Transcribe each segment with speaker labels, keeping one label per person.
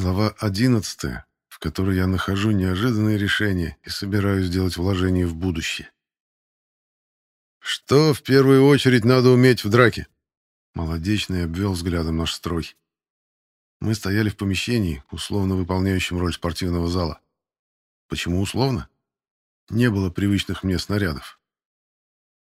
Speaker 1: Глава 11, в которой я нахожу неожиданное решение и собираюсь сделать вложение в будущее. «Что в первую очередь надо уметь в драке?» Молодечный обвел взглядом наш строй. Мы стояли в помещении, условно выполняющем роль спортивного зала. Почему условно? Не было привычных мне снарядов.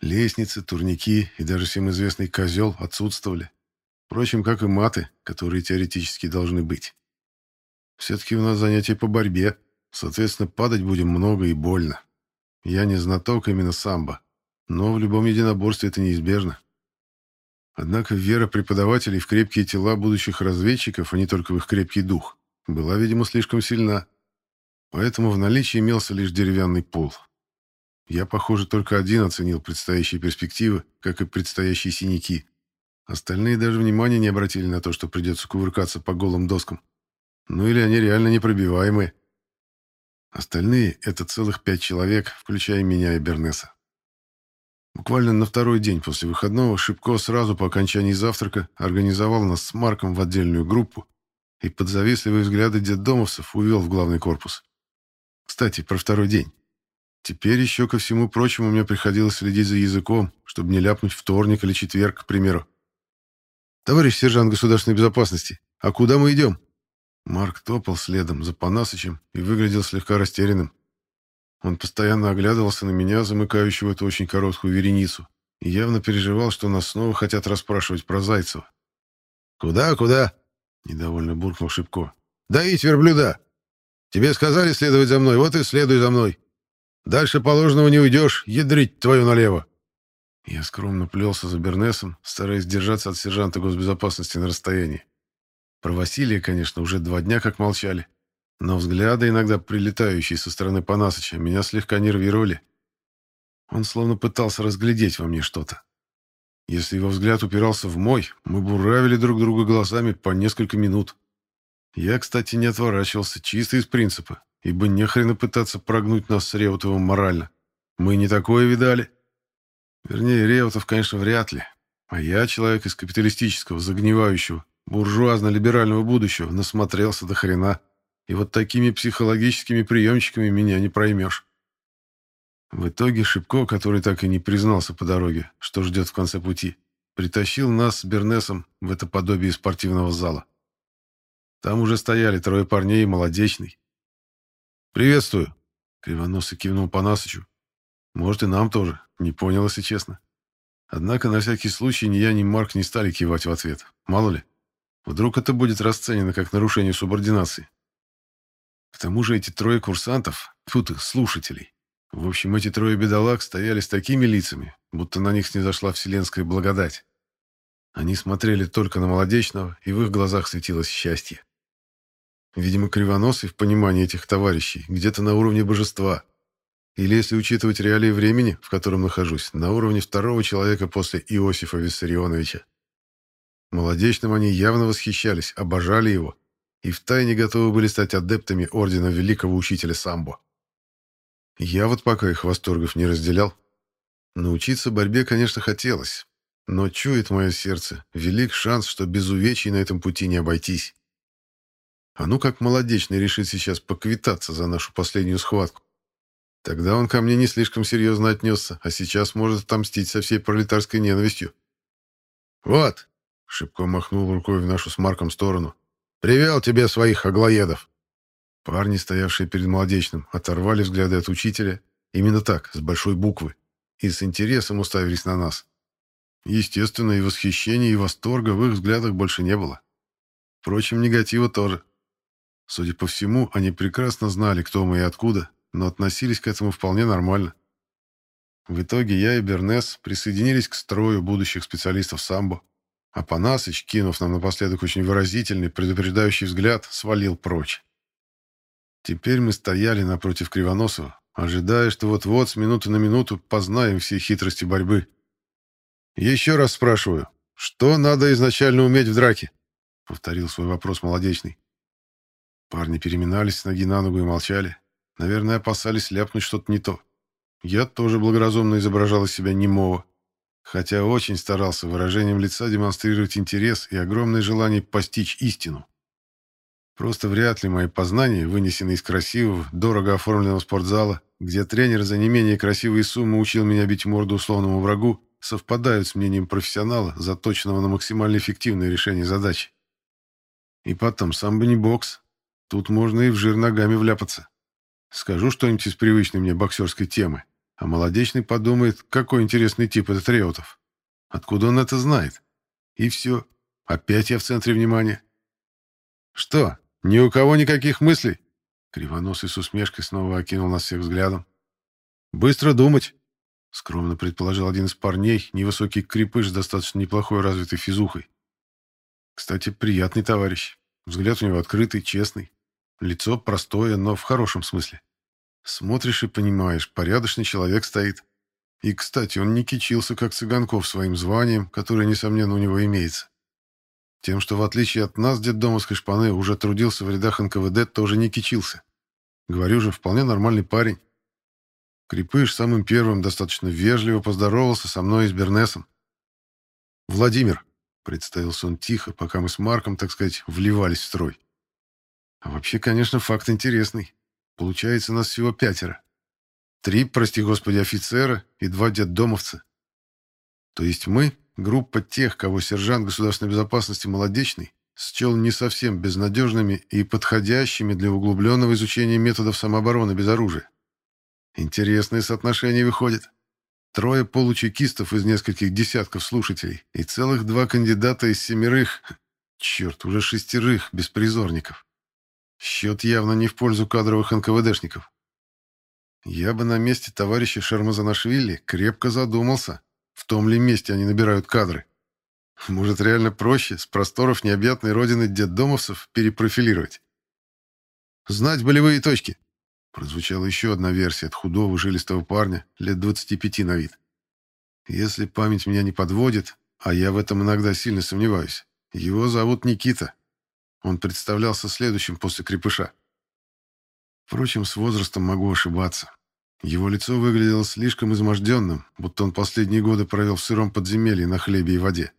Speaker 1: Лестницы, турники и даже всем известный козел отсутствовали. Впрочем, как и маты, которые теоретически должны быть. Все-таки у нас занятие по борьбе, соответственно, падать будем много и больно. Я не знаток именно самбо, но в любом единоборстве это неизбежно. Однако вера преподавателей в крепкие тела будущих разведчиков, а не только в их крепкий дух, была, видимо, слишком сильна. Поэтому в наличии имелся лишь деревянный пол. Я, похоже, только один оценил предстоящие перспективы, как и предстоящие синяки. Остальные даже внимания не обратили на то, что придется кувыркаться по голым доскам. Ну или они реально непробиваемые. Остальные — это целых пять человек, включая меня и Бернеса. Буквально на второй день после выходного Шипко сразу по окончании завтрака организовал нас с Марком в отдельную группу и под завистливые взгляды детдомовцев увел в главный корпус. Кстати, про второй день. Теперь еще ко всему прочему мне приходилось следить за языком, чтобы не ляпнуть вторник или четверг, к примеру. «Товарищ сержант государственной безопасности, а куда мы идем?» Марк топал следом за Панасычем и выглядел слегка растерянным. Он постоянно оглядывался на меня, замыкающего эту очень короткую вереницу, и явно переживал, что нас снова хотят расспрашивать про Зайцева. «Куда, куда?» — недовольно буркнул Шипко. «Доить верблюда! Тебе сказали следовать за мной, вот и следуй за мной. Дальше положенного не уйдешь, ядрить твою налево!» Я скромно плелся за Бернесом, стараясь держаться от сержанта госбезопасности на расстоянии. Про Василия, конечно, уже два дня как молчали. Но взгляды, иногда прилетающие со стороны Панасыча, меня слегка нервировали. Он словно пытался разглядеть во мне что-то. Если его взгляд упирался в мой, мы буравили друг друга глазами по несколько минут. Я, кстати, не отворачивался, чисто из принципа, ибо нехрена пытаться прогнуть нас с Реутовым морально. Мы не такое видали. Вернее, Реутов, конечно, вряд ли. А я человек из капиталистического, загнивающего, буржуазно-либерального будущего, насмотрелся до хрена. И вот такими психологическими приемчиками меня не проймешь. В итоге Шипко, который так и не признался по дороге, что ждет в конце пути, притащил нас с Бернесом в это подобие спортивного зала. Там уже стояли трое парней и молодечный. «Приветствую!» — Кривоносый кивнул по Насычу. «Может, и нам тоже. Не понял, если честно. Однако на всякий случай ни я, ни Марк не стали кивать в ответ. Мало ли. Вдруг это будет расценено как нарушение субординации. К тому же эти трое курсантов, тут их слушателей. В общем, эти трое бедолаг стояли с такими лицами, будто на них снизошла вселенская благодать. Они смотрели только на молодечного, и в их глазах светилось счастье. Видимо, кривоносый в понимании этих товарищей где-то на уровне божества. Или, если учитывать реалии времени, в котором нахожусь, на уровне второго человека после Иосифа Виссарионовича. Молодечным они явно восхищались, обожали его и втайне готовы были стать адептами ордена великого учителя самбо. Я вот пока их восторгов не разделял. Научиться борьбе, конечно, хотелось, но чует мое сердце, велик шанс, что без увечий на этом пути не обойтись. А ну как молодечный решит сейчас поквитаться за нашу последнюю схватку. Тогда он ко мне не слишком серьезно отнесся, а сейчас может отомстить со всей пролетарской ненавистью. «Вот!» — шибко махнул рукой в нашу с Марком сторону. Привел тебе своих аглоедов!» Парни, стоявшие перед молодечным, оторвали взгляды от учителя, именно так, с большой буквы, и с интересом уставились на нас. Естественно, и восхищения, и восторга в их взглядах больше не было. Впрочем, негатива тоже. Судя по всему, они прекрасно знали, кто мы и откуда, но относились к этому вполне нормально. В итоге я и Бернес присоединились к строю будущих специалистов самбо, а Панасыч, кинув нам напоследок очень выразительный, предупреждающий взгляд, свалил прочь. Теперь мы стояли напротив Кривоносова, ожидая, что вот-вот с минуты на минуту познаем все хитрости борьбы. «Еще раз спрашиваю, что надо изначально уметь в драке?» — повторил свой вопрос молодечный. Парни переминались с ноги на ногу и молчали. Наверное, опасались ляпнуть что-то не то. Я тоже благоразумно изображал из себя немого хотя очень старался выражением лица демонстрировать интерес и огромное желание постичь истину. Просто вряд ли мои познания, вынесенные из красивого, дорого оформленного спортзала, где тренер за не менее красивые суммы учил меня бить морду условному врагу, совпадают с мнением профессионала, заточенного на максимально эффективное решение задачи. И потом, сам бы не бокс. Тут можно и в жир ногами вляпаться. Скажу что-нибудь из привычной мне боксерской темы, а молодечный подумает, какой интересный тип этот Реутов. Откуда он это знает? И все. Опять я в центре внимания. Что, ни у кого никаких мыслей? Кривоносый с усмешкой снова окинул нас всех взглядом. Быстро думать, скромно предположил один из парней, невысокий крепыш с достаточно неплохой развитой физухой. Кстати, приятный товарищ. Взгляд у него открытый, честный. Лицо простое, но в хорошем смысле. Смотришь и понимаешь, порядочный человек стоит. И, кстати, он не кичился, как Цыганков, своим званием, которое, несомненно, у него имеется. Тем, что, в отличие от нас, детдомовской шпаны уже трудился в рядах НКВД, тоже не кичился. Говорю же, вполне нормальный парень. Крепыш самым первым достаточно вежливо поздоровался со мной и с Бернесом. «Владимир», — представился он тихо, пока мы с Марком, так сказать, вливались в строй. А вообще, конечно, факт интересный. Получается, нас всего пятеро. Три, прости господи, офицера и два детдомовца. То есть мы — группа тех, кого сержант государственной безопасности Молодечный счел не совсем безнадежными и подходящими для углубленного изучения методов самообороны без оружия. Интересное соотношение выходит. Трое получекистов из нескольких десятков слушателей и целых два кандидата из семерых, черт, уже шестерых беспризорников. Счет явно не в пользу кадровых НКВДшников. Я бы на месте товарища Шармазанашвили крепко задумался, в том ли месте они набирают кадры. Может, реально проще с просторов необъятной родины детдомовцев перепрофилировать. Знать болевые точки. Прозвучала еще одна версия от худого жилистого парня, лет 25 на вид. Если память меня не подводит, а я в этом иногда сильно сомневаюсь, его зовут Никита. Он представлялся следующим после крепыша. Впрочем, с возрастом могу ошибаться. Его лицо выглядело слишком изможденным, будто он последние годы провел в сыром подземелье на хлебе и воде.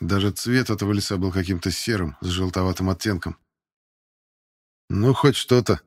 Speaker 1: Даже цвет этого лица был каким-то серым, с желтоватым оттенком. «Ну, хоть что-то»,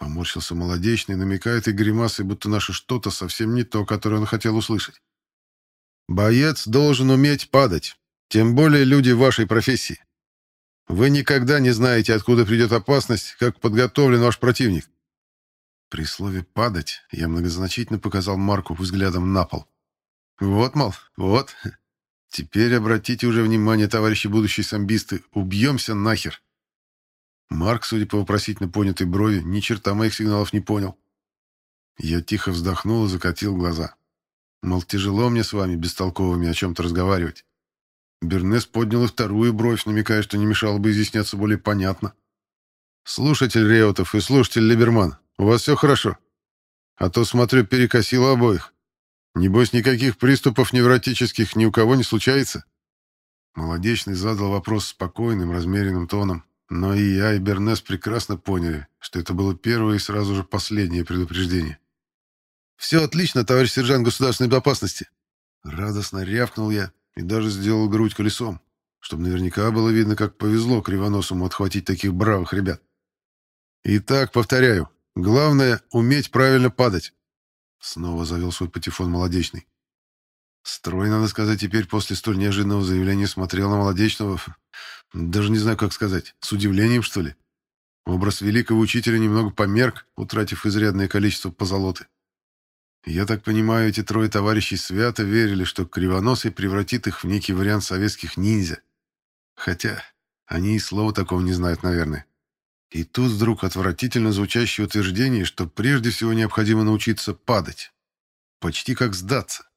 Speaker 1: Поморщился молодечный, намекает и гримасой, будто наше что-то совсем не то, которое он хотел услышать. «Боец должен уметь падать, тем более люди вашей профессии. Вы никогда не знаете, откуда придет опасность, как подготовлен ваш противник». При слове «падать» я многозначительно показал Марку взглядом на пол. «Вот, мол, вот. Теперь обратите уже внимание, товарищи будущие самбисты, убьемся нахер. Марк, судя по вопросительно понятой брови, ни черта моих сигналов не понял. Я тихо вздохнул и закатил глаза. Мол, тяжело мне с вами, бестолковыми, о чем-то разговаривать. Бернес поднял и вторую бровь, намекая, что не мешало бы изъясняться более понятно. «Слушатель Реутов и слушатель Либерман, у вас все хорошо? А то, смотрю, перекосило обоих. Небось, никаких приступов невротических ни у кого не случается?» Молодечный задал вопрос спокойным, размеренным тоном. Но и я, и Бернес прекрасно поняли, что это было первое и сразу же последнее предупреждение. «Все отлично, товарищ сержант государственной безопасности!» Радостно рявкнул я и даже сделал грудь колесом, чтобы наверняка было видно, как повезло кривоносому отхватить таких бравых ребят. «Итак, повторяю, главное — уметь правильно падать!» Снова завел свой патефон молодечный. Строй, надо сказать, теперь после столь неожиданного заявления смотрел на молодечного даже не знаю, как сказать. С удивлением, что ли? Образ великого учителя немного померк, утратив изрядное количество позолоты. Я так понимаю, эти трое товарищей свято верили, что Кривоносый превратит их в некий вариант советских ниндзя. Хотя они и слова такого не знают, наверное. И тут вдруг отвратительно звучащее утверждение, что прежде всего необходимо научиться падать. Почти как сдаться.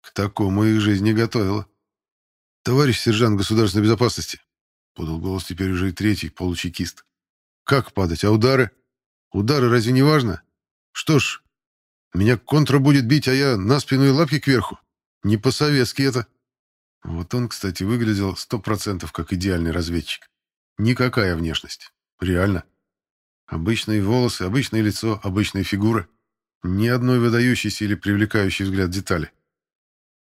Speaker 1: К такому их жизнь не готовила. «Товарищ сержант государственной безопасности, Подал голос теперь уже и третий, получекист. Как падать? А удары? Удары разве не важно? Что ж, меня контра будет бить, а я на спину и лапки кверху. Не по-советски это. Вот он, кстати, выглядел сто процентов как идеальный разведчик. Никакая внешность. Реально. Обычные волосы, обычное лицо, обычная фигура. Ни одной выдающейся или привлекающей взгляд детали.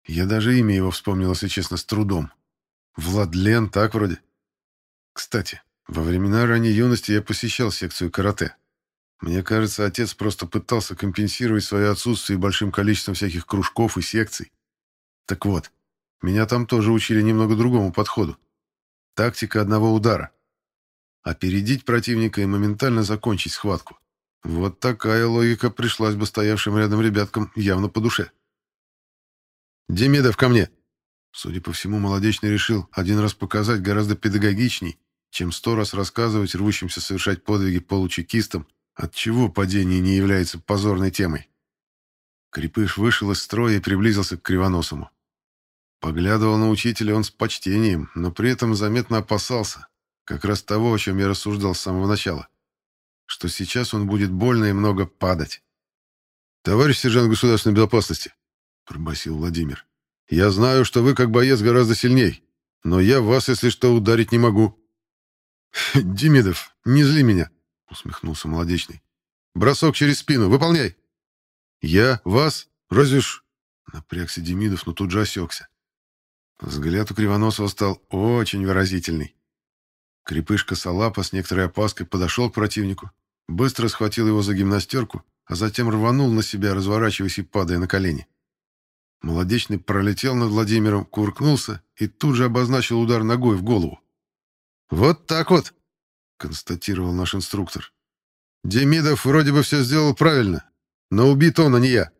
Speaker 1: Я даже имя его вспомнил, если честно, с трудом. Владлен, так вроде. Кстати, Во времена ранней юности я посещал секцию карате. Мне кажется, отец просто пытался компенсировать свое отсутствие большим количеством всяких кружков и секций. Так вот, меня там тоже учили немного другому подходу. Тактика одного удара. Опередить противника и моментально закончить схватку. Вот такая логика пришлась бы стоявшим рядом ребяткам явно по душе. «Демидов, ко мне!» Судя по всему, Молодечный решил один раз показать гораздо педагогичней, чем сто раз рассказывать рвущимся совершать подвиги получекистам, отчего падение не является позорной темой. Крепыш вышел из строя и приблизился к Кривоносому. Поглядывал на учителя он с почтением, но при этом заметно опасался, как раз того, о чем я рассуждал с самого начала, что сейчас он будет больно и много падать. «Товарищ сержант государственной безопасности», — пробасил Владимир, — «я знаю, что вы как боец гораздо сильней, но я вас, если что, ударить не могу». «Демидов, не зли меня», — усмехнулся Молодечный. «Бросок через спину, выполняй». «Я? Вас? Разве ж...» Напрягся Демидов, но тут же осекся. Взгляд у Кривоносова стал очень выразительный. Крепышка Салапа с некоторой опаской подошел к противнику, быстро схватил его за гимнастерку, а затем рванул на себя, разворачиваясь и падая на колени. Молодечный пролетел над Владимиром, куркнулся и тут же обозначил удар ногой в голову. «Вот так вот!» — констатировал наш инструктор. «Демидов вроде бы все сделал правильно, но убит он, а не я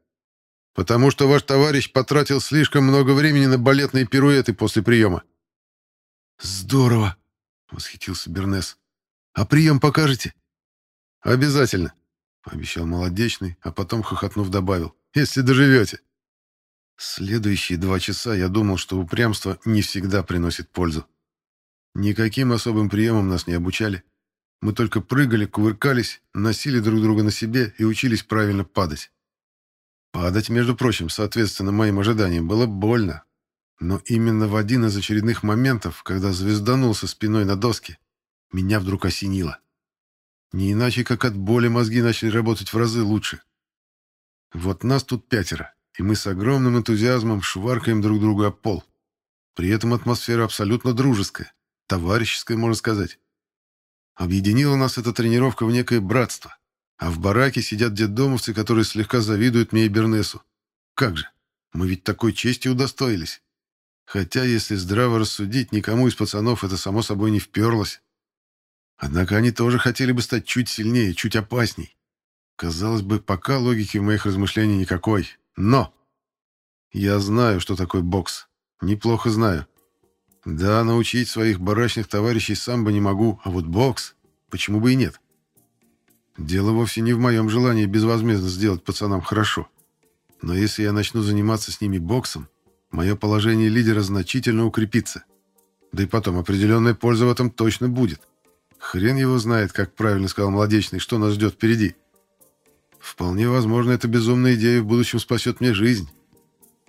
Speaker 1: потому что ваш товарищ потратил слишком много времени на балетные пируэты после приема».
Speaker 2: «Здорово!» — восхитился Бернес. «А прием покажете?»
Speaker 1: «Обязательно», — пообещал Молодечный, а потом, хохотнув, добавил. «Если доживете». Следующие два часа я думал, что упрямство не всегда приносит пользу. Никаким особым приемом нас не обучали. Мы только прыгали, кувыркались, носили друг друга на себе и учились правильно падать. Падать, между прочим, соответственно моим ожиданиям, было больно. Но именно в один из очередных моментов, когда звезданулся спиной на доске, меня вдруг осенило. Не иначе, как от боли мозги начали работать в разы лучше. Вот нас тут пятеро, и мы с огромным энтузиазмом шваркаем друг другу о пол. При этом атмосфера абсолютно дружеская, товарищеская, можно сказать. Объединила нас эта тренировка в некое братство. А в бараке сидят детдомовцы, которые слегка завидуют мне и Бернесу. Как же, мы ведь такой чести удостоились. Хотя, если здраво рассудить, никому из пацанов это само собой не вперлось. Однако они тоже хотели бы стать чуть сильнее, чуть опасней. Казалось бы, пока логики в моих размышлениях никакой. Но! Я знаю, что такое бокс. Неплохо знаю. Да, научить своих барачных товарищей сам бы не могу, а вот бокс, почему бы и нет? Дело вовсе не в моем желании безвозмездно сделать пацанам хорошо. Но если я начну заниматься с ними боксом, мое положение лидера значительно укрепится. Да и потом определенная польза в этом точно будет. Хрен его знает, как правильно сказал Молодечный, что нас ждет впереди. Вполне возможно, эта безумная идея в будущем спасет мне жизнь.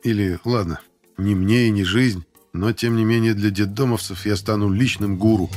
Speaker 1: Или, ладно, не мне и не жизнь, но тем не менее для детдомовцев я стану личным гуру.